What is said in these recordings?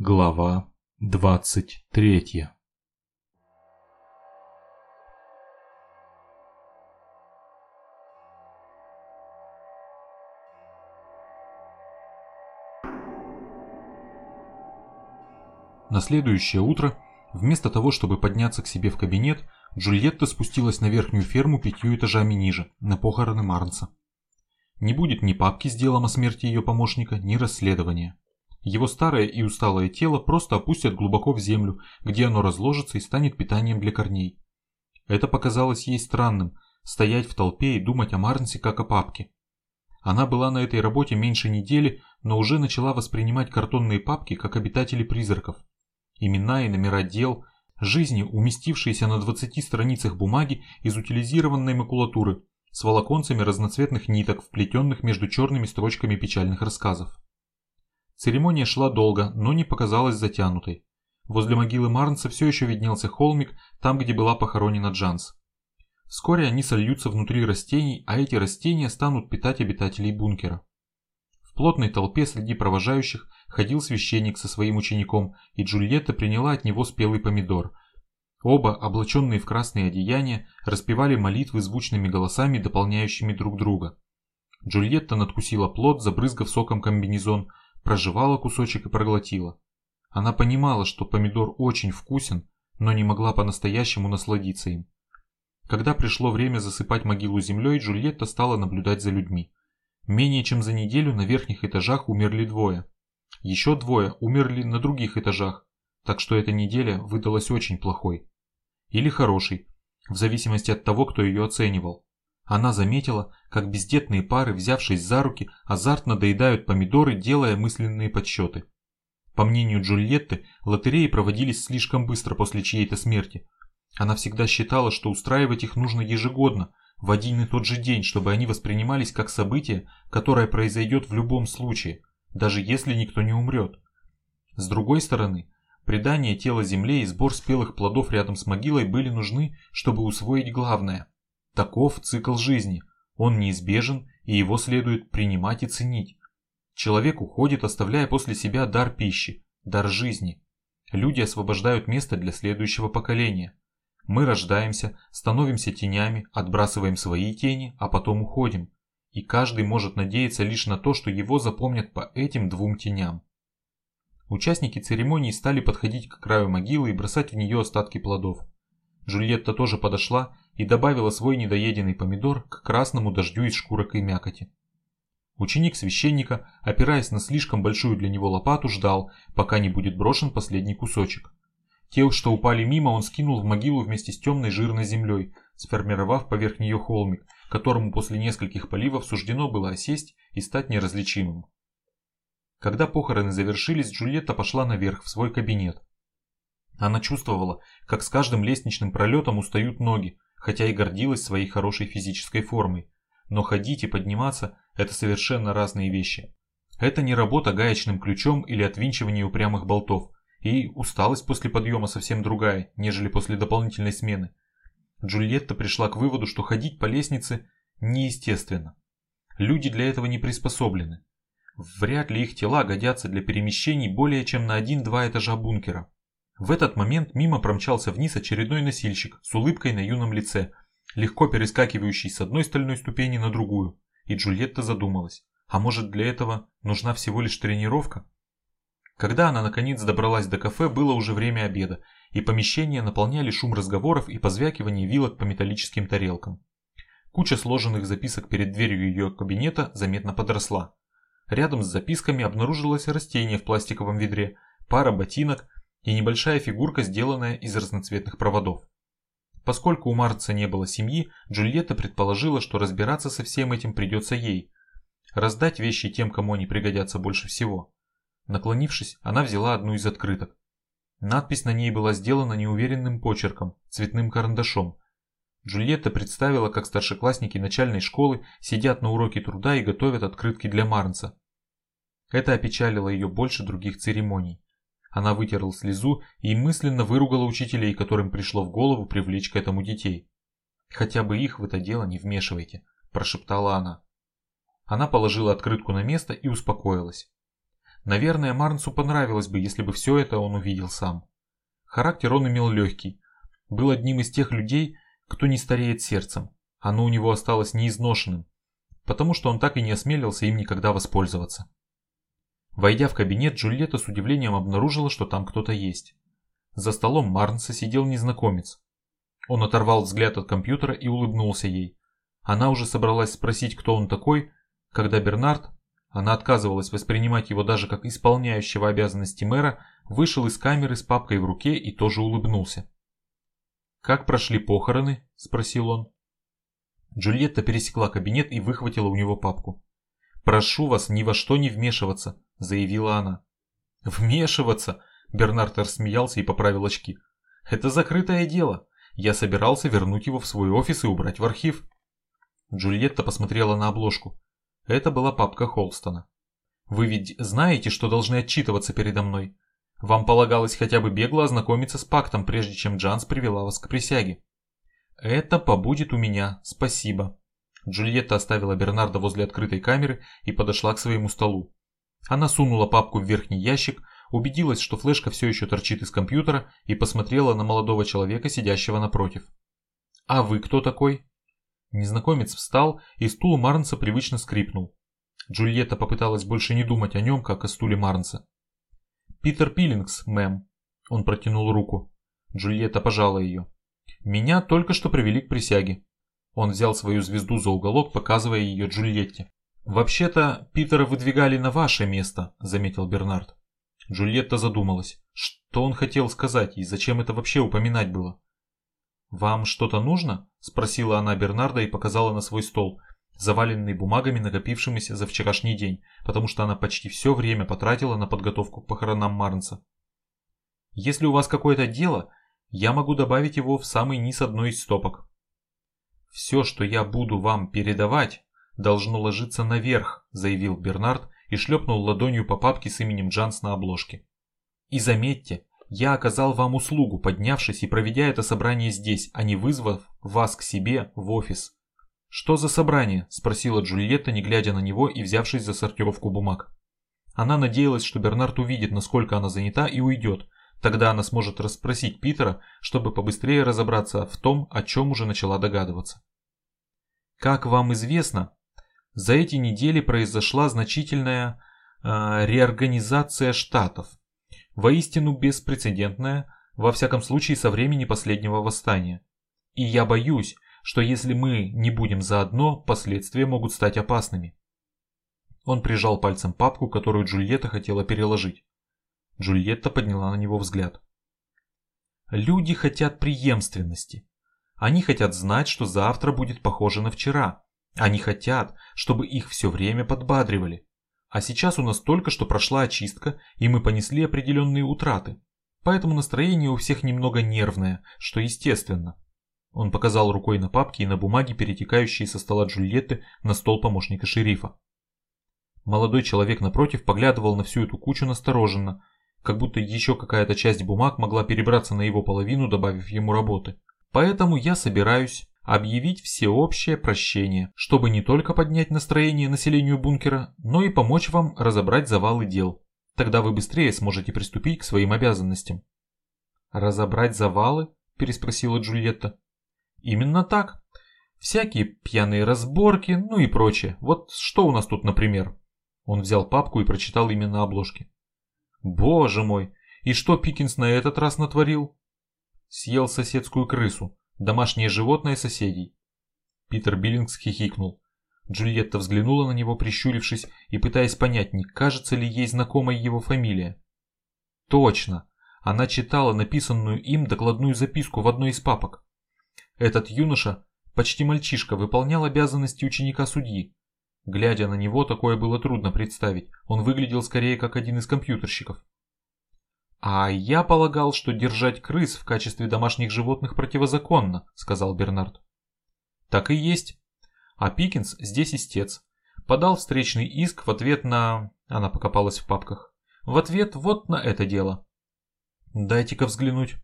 Глава двадцать третья На следующее утро, вместо того, чтобы подняться к себе в кабинет, Джульетта спустилась на верхнюю ферму пятью этажами ниже, на похороны Марнса. Не будет ни папки с делом о смерти ее помощника, ни расследования. Его старое и усталое тело просто опустят глубоко в землю, где оно разложится и станет питанием для корней. Это показалось ей странным – стоять в толпе и думать о Марнсе как о папке. Она была на этой работе меньше недели, но уже начала воспринимать картонные папки как обитатели призраков. Имена и номера дел, жизни, уместившиеся на 20 страницах бумаги из утилизированной макулатуры, с волоконцами разноцветных ниток, вплетенных между черными строчками печальных рассказов. Церемония шла долго, но не показалась затянутой. Возле могилы Марнса все еще виднелся холмик, там, где была похоронена Джанс. Вскоре они сольются внутри растений, а эти растения станут питать обитателей бункера. В плотной толпе среди провожающих ходил священник со своим учеником, и Джульетта приняла от него спелый помидор. Оба, облаченные в красные одеяния, распевали молитвы звучными голосами, дополняющими друг друга. Джульетта надкусила плод, забрызгав соком комбинезон, прожевала кусочек и проглотила. Она понимала, что помидор очень вкусен, но не могла по-настоящему насладиться им. Когда пришло время засыпать могилу землей, Джульетта стала наблюдать за людьми. Менее чем за неделю на верхних этажах умерли двое. Еще двое умерли на других этажах, так что эта неделя выдалась очень плохой. Или хорошей, в зависимости от того, кто ее оценивал. Она заметила, как бездетные пары, взявшись за руки, азартно доедают помидоры, делая мысленные подсчеты. По мнению Джульетты, лотереи проводились слишком быстро после чьей-то смерти. Она всегда считала, что устраивать их нужно ежегодно, в один и тот же день, чтобы они воспринимались как событие, которое произойдет в любом случае, даже если никто не умрет. С другой стороны, предание тела земле и сбор спелых плодов рядом с могилой были нужны, чтобы усвоить главное – Таков цикл жизни, он неизбежен и его следует принимать и ценить. Человек уходит, оставляя после себя дар пищи, дар жизни. Люди освобождают место для следующего поколения. Мы рождаемся, становимся тенями, отбрасываем свои тени, а потом уходим. И каждый может надеяться лишь на то, что его запомнят по этим двум теням. Участники церемонии стали подходить к краю могилы и бросать в нее остатки плодов. Джульетта тоже подошла и добавила свой недоеденный помидор к красному дождю из шкурок и мякоти. Ученик священника, опираясь на слишком большую для него лопату, ждал, пока не будет брошен последний кусочек. Те, что упали мимо, он скинул в могилу вместе с темной жирной землей, сформировав поверх нее холмик, которому после нескольких поливов суждено было осесть и стать неразличимым. Когда похороны завершились, Джульетта пошла наверх в свой кабинет. Она чувствовала, как с каждым лестничным пролетом устают ноги, хотя и гордилась своей хорошей физической формой. Но ходить и подниматься – это совершенно разные вещи. Это не работа гаечным ключом или отвинчивание упрямых болтов, и усталость после подъема совсем другая, нежели после дополнительной смены. Джульетта пришла к выводу, что ходить по лестнице неестественно. Люди для этого не приспособлены. Вряд ли их тела годятся для перемещений более чем на один-два этажа бункера. В этот момент мимо промчался вниз очередной носильщик с улыбкой на юном лице, легко перескакивающий с одной стальной ступени на другую. И Джульетта задумалась, а может для этого нужна всего лишь тренировка? Когда она наконец добралась до кафе, было уже время обеда, и помещение наполняли шум разговоров и позвякивание вилок по металлическим тарелкам. Куча сложенных записок перед дверью ее кабинета заметно подросла. Рядом с записками обнаружилось растение в пластиковом ведре, пара ботинок, и небольшая фигурка, сделанная из разноцветных проводов. Поскольку у Марца не было семьи, Джульетта предположила, что разбираться со всем этим придется ей. Раздать вещи тем, кому они пригодятся больше всего. Наклонившись, она взяла одну из открыток. Надпись на ней была сделана неуверенным почерком, цветным карандашом. Джульетта представила, как старшеклассники начальной школы сидят на уроке труда и готовят открытки для Марнса. Это опечалило ее больше других церемоний. Она вытерла слезу и мысленно выругала учителей, которым пришло в голову привлечь к этому детей. «Хотя бы их в это дело не вмешивайте», – прошептала она. Она положила открытку на место и успокоилась. Наверное, Марнсу понравилось бы, если бы все это он увидел сам. Характер он имел легкий. Был одним из тех людей, кто не стареет сердцем. Оно у него осталось неизношенным, потому что он так и не осмелился им никогда воспользоваться. Войдя в кабинет, Джульетта с удивлением обнаружила, что там кто-то есть. За столом Марнса сидел незнакомец. Он оторвал взгляд от компьютера и улыбнулся ей. Она уже собралась спросить, кто он такой, когда Бернард, она отказывалась воспринимать его даже как исполняющего обязанности мэра, вышел из камеры с папкой в руке и тоже улыбнулся. «Как прошли похороны?» – спросил он. Джульетта пересекла кабинет и выхватила у него папку. «Прошу вас ни во что не вмешиваться», – заявила она. «Вмешиваться?» – Бернард рассмеялся и поправил очки. «Это закрытое дело. Я собирался вернуть его в свой офис и убрать в архив». Джульетта посмотрела на обложку. Это была папка Холстона. «Вы ведь знаете, что должны отчитываться передо мной? Вам полагалось хотя бы бегло ознакомиться с пактом, прежде чем Джанс привела вас к присяге». «Это побудет у меня, спасибо». Джульетта оставила Бернарда возле открытой камеры и подошла к своему столу. Она сунула папку в верхний ящик, убедилась, что флешка все еще торчит из компьютера и посмотрела на молодого человека, сидящего напротив. «А вы кто такой?» Незнакомец встал, и стул Марнса привычно скрипнул. Джульетта попыталась больше не думать о нем, как о стуле Марнса. «Питер Пиллингс, мэм». Он протянул руку. Джульетта пожала ее. «Меня только что привели к присяге». Он взял свою звезду за уголок, показывая ее Джульетте. «Вообще-то, Питера выдвигали на ваше место», – заметил Бернард. Джульетта задумалась, что он хотел сказать и зачем это вообще упоминать было. «Вам что-то нужно?» – спросила она Бернарда и показала на свой стол, заваленный бумагами, накопившимися за вчерашний день, потому что она почти все время потратила на подготовку к похоронам Марнса. «Если у вас какое-то дело, я могу добавить его в самый низ одной из стопок». «Все, что я буду вам передавать, должно ложиться наверх», – заявил Бернард и шлепнул ладонью по папке с именем Джанс на обложке. «И заметьте, я оказал вам услугу, поднявшись и проведя это собрание здесь, а не вызвав вас к себе в офис. «Что за собрание?» – спросила Джульетта, не глядя на него и взявшись за сортировку бумаг. Она надеялась, что Бернард увидит, насколько она занята и уйдет. Тогда она сможет расспросить Питера, чтобы побыстрее разобраться в том, о чем уже начала догадываться. Как вам известно, за эти недели произошла значительная э, реорганизация штатов воистину беспрецедентная, во всяком случае со времени последнего восстания. И я боюсь, что если мы не будем заодно, последствия могут стать опасными. Он прижал пальцем папку, которую Джульетта хотела переложить. Джульетта подняла на него взгляд. Люди хотят преемственности. Они хотят знать, что завтра будет похоже на вчера. Они хотят, чтобы их все время подбадривали. А сейчас у нас только что прошла очистка, и мы понесли определенные утраты. Поэтому настроение у всех немного нервное, что естественно. Он показал рукой на папки и на бумаги, перетекающие со стола Джульетты на стол помощника шерифа. Молодой человек напротив поглядывал на всю эту кучу настороженно, как будто еще какая-то часть бумаг могла перебраться на его половину, добавив ему работы. Поэтому я собираюсь объявить всеобщее прощение, чтобы не только поднять настроение населению бункера, но и помочь вам разобрать завалы дел. Тогда вы быстрее сможете приступить к своим обязанностям. «Разобрать завалы?» – переспросила Джульетта. «Именно так. Всякие пьяные разборки, ну и прочее. Вот что у нас тут, например?» Он взял папку и прочитал имя на обложке. «Боже мой! И что Пикинс на этот раз натворил?» «Съел соседскую крысу», Домашнее животное соседей. Питер Биллингс хихикнул. Джульетта взглянула на него, прищурившись и пытаясь понять, не кажется ли ей знакомой его фамилия. Точно! Она читала написанную им докладную записку в одной из папок. Этот юноша, почти мальчишка, выполнял обязанности ученика судьи. Глядя на него, такое было трудно представить. Он выглядел скорее как один из компьютерщиков. «А я полагал, что держать крыс в качестве домашних животных противозаконно», — сказал Бернард. «Так и есть. А Пикинс здесь истец. Подал встречный иск в ответ на...» Она покопалась в папках. «В ответ вот на это дело». «Дайте-ка взглянуть».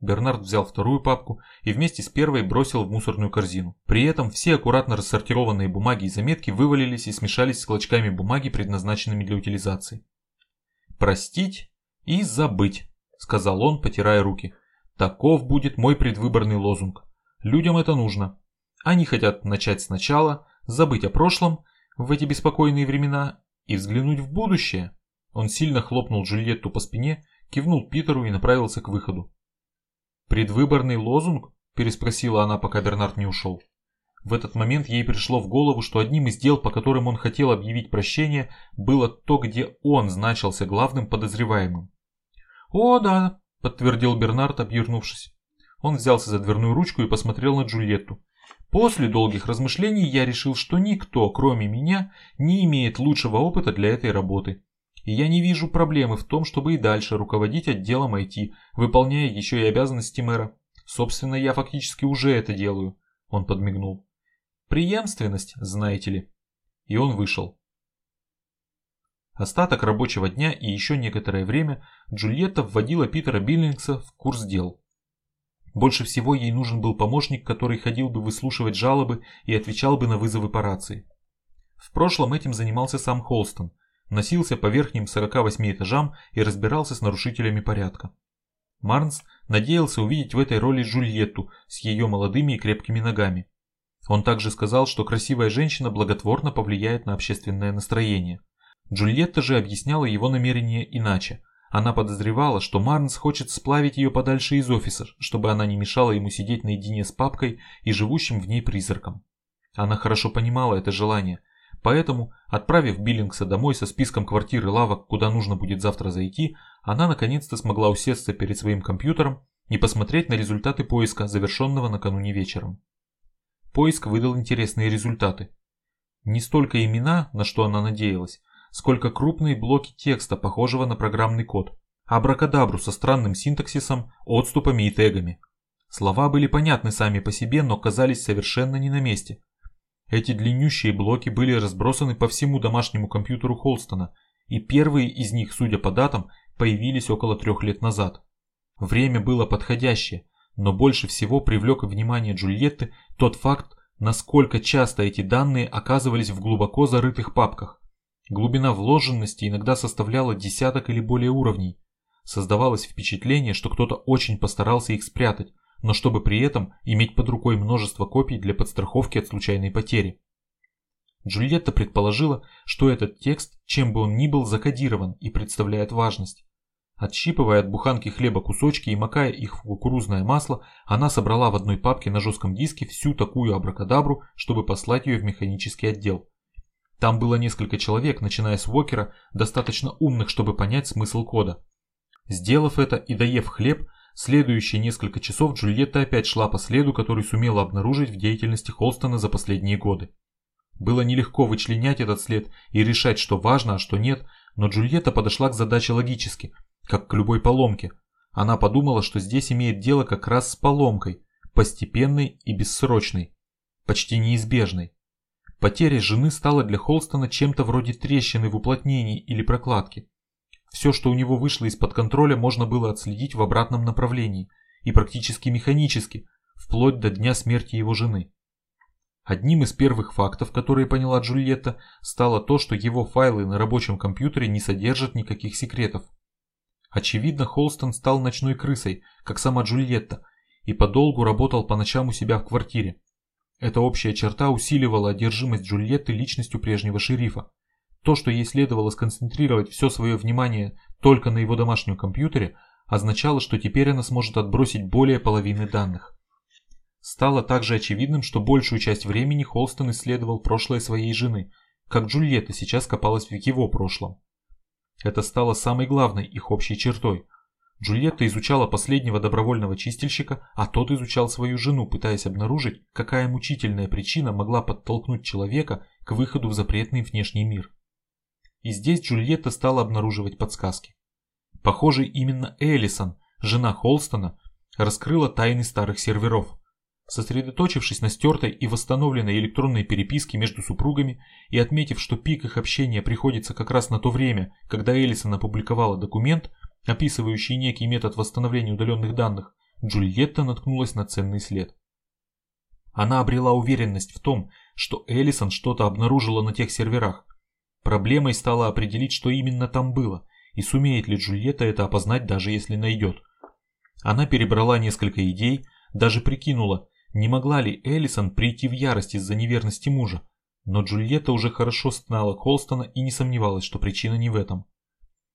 Бернард взял вторую папку и вместе с первой бросил в мусорную корзину. При этом все аккуратно рассортированные бумаги и заметки вывалились и смешались с клочками бумаги, предназначенными для утилизации. Простить и забыть, сказал он, потирая руки. Таков будет мой предвыборный лозунг. Людям это нужно. Они хотят начать сначала, забыть о прошлом в эти беспокойные времена и взглянуть в будущее. Он сильно хлопнул Джульетту по спине, кивнул Питеру и направился к выходу. «Предвыборный лозунг?» – переспросила она, пока Бернард не ушел. В этот момент ей пришло в голову, что одним из дел, по которым он хотел объявить прощение, было то, где он значился главным подозреваемым. «О, да», – подтвердил Бернард, обернувшись. Он взялся за дверную ручку и посмотрел на Джульетту. После долгих размышлений я решил, что никто, кроме меня, не имеет лучшего опыта для этой работы. И я не вижу проблемы в том, чтобы и дальше руководить отделом IT, выполняя еще и обязанности мэра. Собственно, я фактически уже это делаю. Он подмигнул. Преемственность, знаете ли. И он вышел. Остаток рабочего дня и еще некоторое время Джульетта вводила Питера Биллингса в курс дел. Больше всего ей нужен был помощник, который ходил бы выслушивать жалобы и отвечал бы на вызовы по рации. В прошлом этим занимался сам Холстон, носился по верхним 48 этажам и разбирался с нарушителями порядка. Марнс надеялся увидеть в этой роли Джульетту с ее молодыми и крепкими ногами. Он также сказал, что красивая женщина благотворно повлияет на общественное настроение. Джульетта же объясняла его намерение иначе. Она подозревала, что Марнс хочет сплавить ее подальше из офиса, чтобы она не мешала ему сидеть наедине с папкой и живущим в ней призраком. Она хорошо понимала это желание, поэтому, отправив Биллингса домой со списком квартир и лавок, куда нужно будет завтра зайти, она наконец-то смогла усесться перед своим компьютером и посмотреть на результаты поиска, завершенного накануне вечером. Поиск выдал интересные результаты. Не столько имена, на что она надеялась, сколько крупные блоки текста, похожего на программный код. Абракадабру со странным синтаксисом, отступами и тегами. Слова были понятны сами по себе, но казались совершенно не на месте. Эти длиннющие блоки были разбросаны по всему домашнему компьютеру Холстона, и первые из них, судя по датам, появились около трех лет назад. Время было подходящее, но больше всего привлек внимание Джульетты тот факт, насколько часто эти данные оказывались в глубоко зарытых папках. Глубина вложенности иногда составляла десяток или более уровней. Создавалось впечатление, что кто-то очень постарался их спрятать, но чтобы при этом иметь под рукой множество копий для подстраховки от случайной потери. Джульетта предположила, что этот текст, чем бы он ни был, закодирован и представляет важность. Отщипывая от буханки хлеба кусочки и макая их в кукурузное масло, она собрала в одной папке на жестком диске всю такую абракадабру, чтобы послать ее в механический отдел. Там было несколько человек, начиная с Вокера, достаточно умных, чтобы понять смысл кода. Сделав это и доев хлеб, следующие несколько часов Джульетта опять шла по следу, который сумела обнаружить в деятельности Холстона за последние годы. Было нелегко вычленять этот след и решать, что важно, а что нет, но Джульетта подошла к задаче логически – как к любой поломке. Она подумала, что здесь имеет дело как раз с поломкой, постепенной и бессрочной, почти неизбежной. Потеря жены стала для Холстона чем-то вроде трещины в уплотнении или прокладке. Все, что у него вышло из-под контроля, можно было отследить в обратном направлении и практически механически, вплоть до дня смерти его жены. Одним из первых фактов, которые поняла Джульетта, стало то, что его файлы на рабочем компьютере не содержат никаких секретов. Очевидно, Холстон стал ночной крысой, как сама Джульетта, и подолгу работал по ночам у себя в квартире. Эта общая черта усиливала одержимость Джульетты личностью прежнего шерифа. То, что ей следовало сконцентрировать все свое внимание только на его домашнем компьютере, означало, что теперь она сможет отбросить более половины данных. Стало также очевидным, что большую часть времени Холстон исследовал прошлое своей жены, как Джульетта сейчас копалась в его прошлом. Это стало самой главной их общей чертой. Джульетта изучала последнего добровольного чистильщика, а тот изучал свою жену, пытаясь обнаружить, какая мучительная причина могла подтолкнуть человека к выходу в запретный внешний мир. И здесь Джульетта стала обнаруживать подсказки. Похоже, именно Эллисон, жена Холстона, раскрыла тайны старых серверов. Сосредоточившись на стертой и восстановленной электронной переписке между супругами и отметив, что пик их общения приходится как раз на то время, когда Элисон опубликовала документ, описывающий некий метод восстановления удаленных данных, Джульетта наткнулась на ценный след. Она обрела уверенность в том, что Элисон что-то обнаружила на тех серверах. Проблемой стало определить, что именно там было, и сумеет ли Джульетта это опознать, даже если найдет. Она перебрала несколько идей, даже прикинула, не могла ли Эллисон прийти в ярость из-за неверности мужа. Но Джульетта уже хорошо знала Холстона и не сомневалась, что причина не в этом.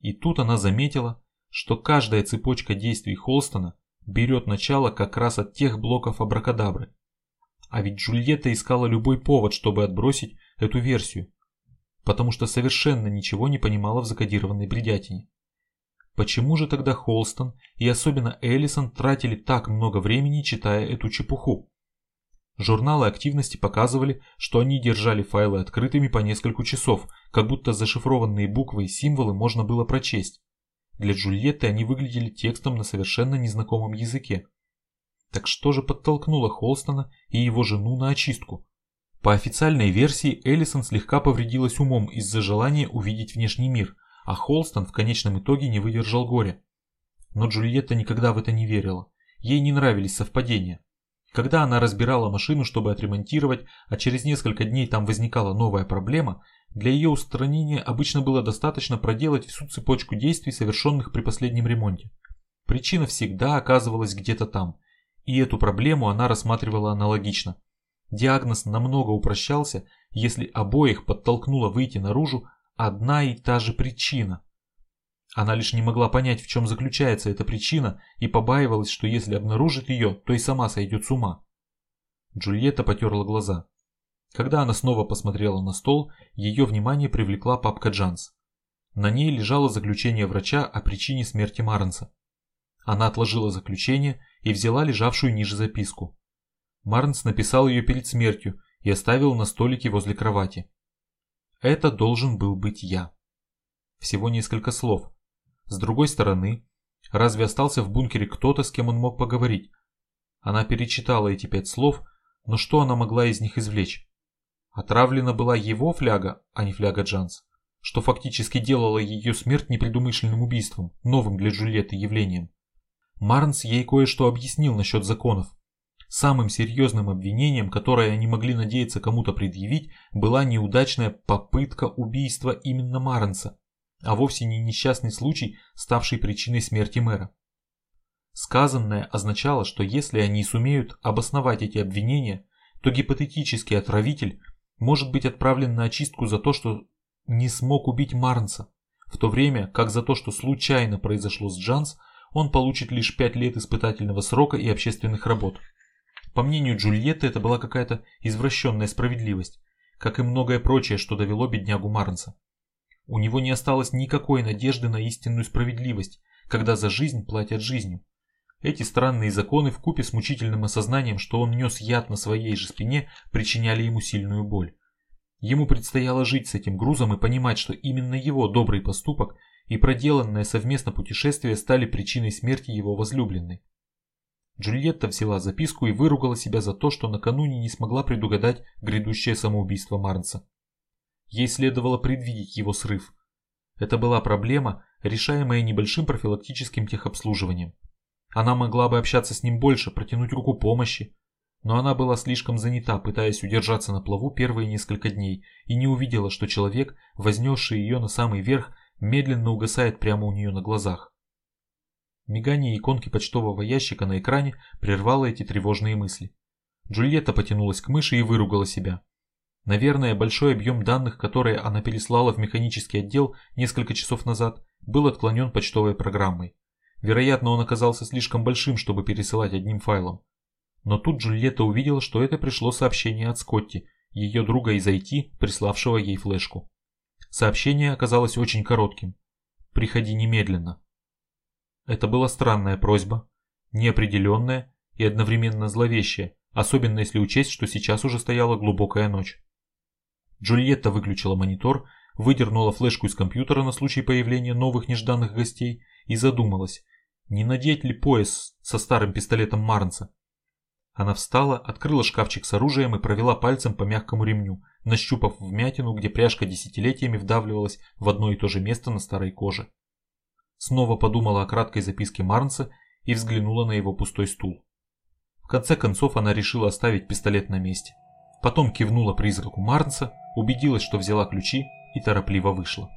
И тут она заметила, что каждая цепочка действий Холстона берет начало как раз от тех блоков абракадабры. А ведь Джульетта искала любой повод, чтобы отбросить эту версию, потому что совершенно ничего не понимала в закодированной бредятине. Почему же тогда Холстон и особенно Эллисон тратили так много времени, читая эту чепуху? Журналы активности показывали, что они держали файлы открытыми по несколько часов, как будто зашифрованные буквы и символы можно было прочесть. Для Джульетты они выглядели текстом на совершенно незнакомом языке. Так что же подтолкнуло Холстона и его жену на очистку? По официальной версии Эллисон слегка повредилась умом из-за желания увидеть внешний мир, а Холстон в конечном итоге не выдержал горя. Но Джульетта никогда в это не верила. Ей не нравились совпадения. Когда она разбирала машину, чтобы отремонтировать, а через несколько дней там возникала новая проблема, для ее устранения обычно было достаточно проделать всю цепочку действий, совершенных при последнем ремонте. Причина всегда оказывалась где-то там, и эту проблему она рассматривала аналогично. Диагноз намного упрощался, если обоих подтолкнуло выйти наружу одна и та же причина. Она лишь не могла понять, в чем заключается эта причина, и побаивалась, что если обнаружит ее, то и сама сойдет с ума. Джульетта потерла глаза. Когда она снова посмотрела на стол, ее внимание привлекла папка Джанс. На ней лежало заключение врача о причине смерти Марнса. Она отложила заключение и взяла лежавшую ниже записку. Марнс написал ее перед смертью и оставил на столике возле кровати. Это должен был быть я. Всего несколько слов. С другой стороны, разве остался в бункере кто-то, с кем он мог поговорить? Она перечитала эти пять слов, но что она могла из них извлечь? Отравлена была его фляга, а не фляга Джанс, что фактически делало ее смерть непредумышленным убийством, новым для Джульетты явлением. Марнс ей кое-что объяснил насчет законов. Самым серьезным обвинением, которое они могли надеяться кому-то предъявить, была неудачная попытка убийства именно Марнса, а вовсе не несчастный случай, ставший причиной смерти мэра. Сказанное означало, что если они сумеют обосновать эти обвинения, то гипотетический отравитель может быть отправлен на очистку за то, что не смог убить Марнса, в то время как за то, что случайно произошло с Джанс, он получит лишь 5 лет испытательного срока и общественных работ. По мнению Джульетты, это была какая-то извращенная справедливость, как и многое прочее, что довело беднягу Марнса. У него не осталось никакой надежды на истинную справедливость, когда за жизнь платят жизнью. Эти странные законы вкупе с мучительным осознанием, что он нес яд на своей же спине, причиняли ему сильную боль. Ему предстояло жить с этим грузом и понимать, что именно его добрый поступок и проделанное совместно путешествие стали причиной смерти его возлюбленной. Джульетта взяла записку и выругала себя за то, что накануне не смогла предугадать грядущее самоубийство Марнса. Ей следовало предвидеть его срыв. Это была проблема, решаемая небольшим профилактическим техобслуживанием. Она могла бы общаться с ним больше, протянуть руку помощи, но она была слишком занята, пытаясь удержаться на плаву первые несколько дней, и не увидела, что человек, вознесший ее на самый верх, медленно угасает прямо у нее на глазах. Мигание иконки почтового ящика на экране прервало эти тревожные мысли. Джульетта потянулась к мыши и выругала себя. Наверное, большой объем данных, которые она переслала в механический отдел несколько часов назад, был отклонен почтовой программой. Вероятно, он оказался слишком большим, чтобы пересылать одним файлом. Но тут Джульетта увидела, что это пришло сообщение от Скотти, ее друга из IT, приславшего ей флешку. Сообщение оказалось очень коротким. «Приходи немедленно». Это была странная просьба, неопределенная и одновременно зловещая, особенно если учесть, что сейчас уже стояла глубокая ночь. Джульетта выключила монитор, выдернула флешку из компьютера на случай появления новых нежданных гостей и задумалась, не надеть ли пояс со старым пистолетом Марнса. Она встала, открыла шкафчик с оружием и провела пальцем по мягкому ремню, нащупав вмятину, где пряжка десятилетиями вдавливалась в одно и то же место на старой коже. Снова подумала о краткой записке Марнса и взглянула на его пустой стул. В конце концов она решила оставить пистолет на месте. Потом кивнула призраку Марнса, убедилась, что взяла ключи и торопливо вышла.